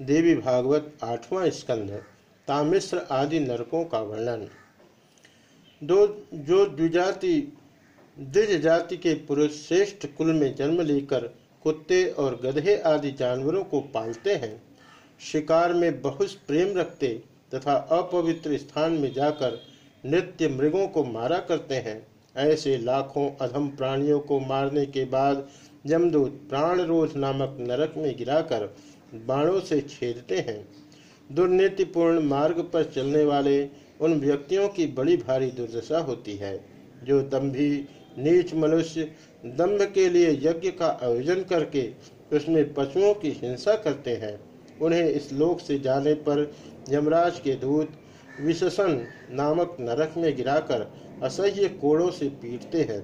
देवी भागवत आठवां स्कंध तामिश्र आदि नरकों का वर्णन। दो, जो द्विजाति द्विज जाति के पुरुष श्रेष्ठ कुल में जन्म लेकर कुत्ते और गधे आदि जानवरों को पालते हैं, शिकार में बहुत प्रेम रखते तथा अपवित्र स्थान में जाकर नृत्य मृगों को मारा करते हैं, ऐसे लाखों अधम प्राणियों को मारने के बाद यमदूत प्राणरोध नामक नरक में गिराकर बाणों से छेदते हैं। दुर्नीतिपूर्ण मार्ग पर चलने वाले उन व्यक्तियों की बड़ी भारी दुर्दशा होती है, जो दम्भी, नीच मनुष्य, दम्भ के लिए यज्ञ का आयोजन करके उसमें पशुओं की हिंसा करते हैं। उन्हें इस लोक से जाने पर यमराज के दूत विशसन नामक नरक में गिराकर असह्य कोड़ों से पीटते हैं,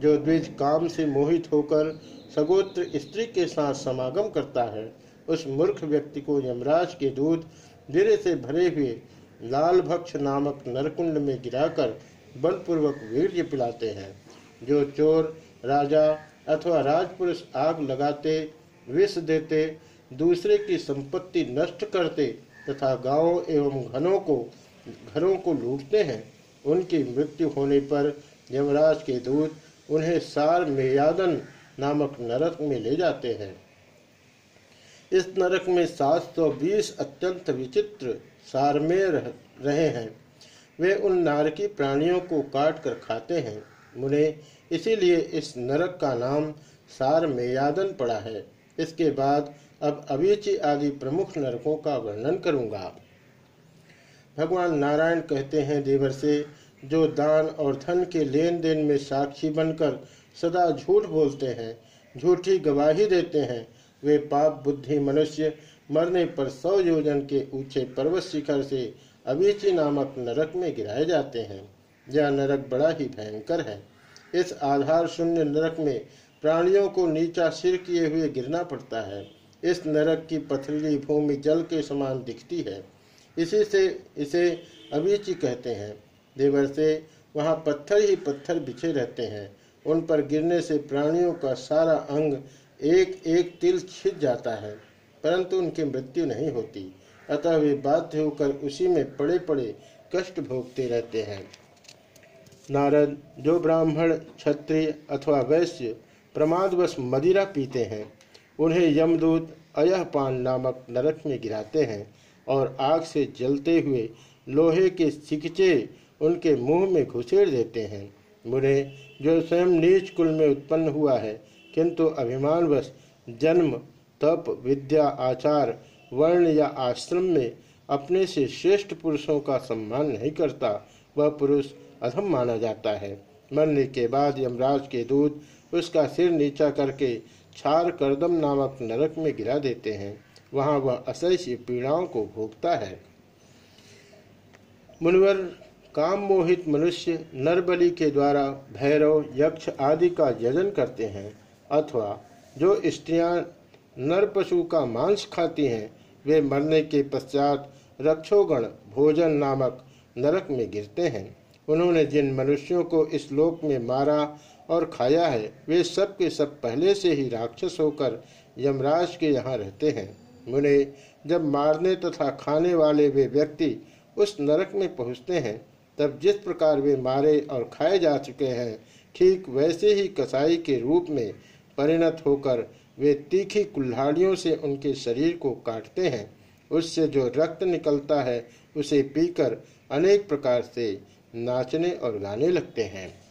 जो द्विज काम से मोहित होकर सगोत्र स्त्री के साथ समागम करता है। उस मूर्ख व्यक्ति को यमराज के दूत धीरे से भरे हुए लाल भक्ष नामक नरकुंड में गिराकर बलपूर्वक वीर्य पिलाते हैं। जो चोर, राजा अथवा राजपुरुष आग लगाते, विष देते, दूसरे की संपत्ति नष्ट करते तथा गाँवों एवं घनों को, घरों को लूटते हैं, उनकी मृत्यु होने पर यमराज के दूत उन्हें सार मेयादन नामक नरक में ले जाते हैं। इस नरक में 720 अत्यंत विचित्र सारमेय रह, रहे हैं। वे उन नारकी प्राणियों को काट कर खाते हैं। मुने इसीलिए इस नरक का नाम सार मेयादन पड़ा है। इसके बाद अब अवीची आदि प्रमुख नरकों का वर्णन करूँगा। भगवान नारायण कहते हैं देवर से जो दान और धन के लेन देन में साक्षी बनकर सदा झूठ बोलते हैं झूठी गवाही देते हैं वे पाप, बुद्धि, मनुष्य मरने पर सौ योजन के ऊँचे पर्वत शिखर से अवीची नामक नरक में गिराए जाते हैं। यह नरक बड़ा ही भयंकर है। इस आधार शून्य नरक में प्राणियों को नीचा सिर किए हुए गिरना पड़ता है। इस नरक की पथरीली भूमि जल के समान दिखती है। इसी से इसे अवीची कहते हैं। देवर से वहाँ पत्थर ही पत्थर बिछे रहते हैं। उन पर गिरने से प्राणियों का सारा अंग एक एक तिल छिद जाता है, परंतु उनकी मृत्यु नहीं होती। अतः वे बाध्य होकर उसी में पड़े पड़े कष्ट भोगते रहते हैं। नारद, जो ब्राह्मण, क्षत्रिय अथवा वैश्य, प्रमादवश मदिरा पीते हैं, उन्हें यमदूत अयहपान नामक नरक में गिराते हैं और आग से जलते हुए लोहे के सिकचे उनके मुँह में घुसेड़ देते हैं। मुरे जो स्वयं नीच कुल में उत्पन्न हुआ है किंतु अभिमानवश जन्म, तप, विद्या, आचार, वर्ण या आश्रम में अपने से श्रेष्ठ पुरुषों का सम्मान नहीं करता, वह पुरुष अधम माना जाता है। मरने के बाद यमराज के दूत उसका सिर नीचा करके छार करदम नामक नरक में गिरा देते हैं। वहाँ वह असह्य पीड़ाओं को भोगता है। मुनवर काम मोहित मनुष्य नरबली के द्वारा भैरव, यक्ष आदि का यजन करते हैं। अथवा जो स्त्रियाँ नर पशु का मांस खाती हैं, वे मरने के पश्चात रक्षोगण भोजन नामक नरक में गिरते हैं। उन्होंने जिन मनुष्यों को इस लोक में मारा और खाया है, वे सब के सब पहले से ही राक्षस होकर यमराज के यहाँ रहते हैं। मुने, जब मारने तथा खाने वाले वे व्यक्ति उस नरक में पहुँचते हैं, तब जिस प्रकार वे मारे और खाए जा चुके हैं, ठीक वैसे ही कसाई के रूप में परिणत होकर वे तीखी कुल्हाड़ियों से उनके शरीर को काटते हैं। उससे जो रक्त निकलता है, उसे पीकर अनेक प्रकार से नाचने और गाने लगते हैं।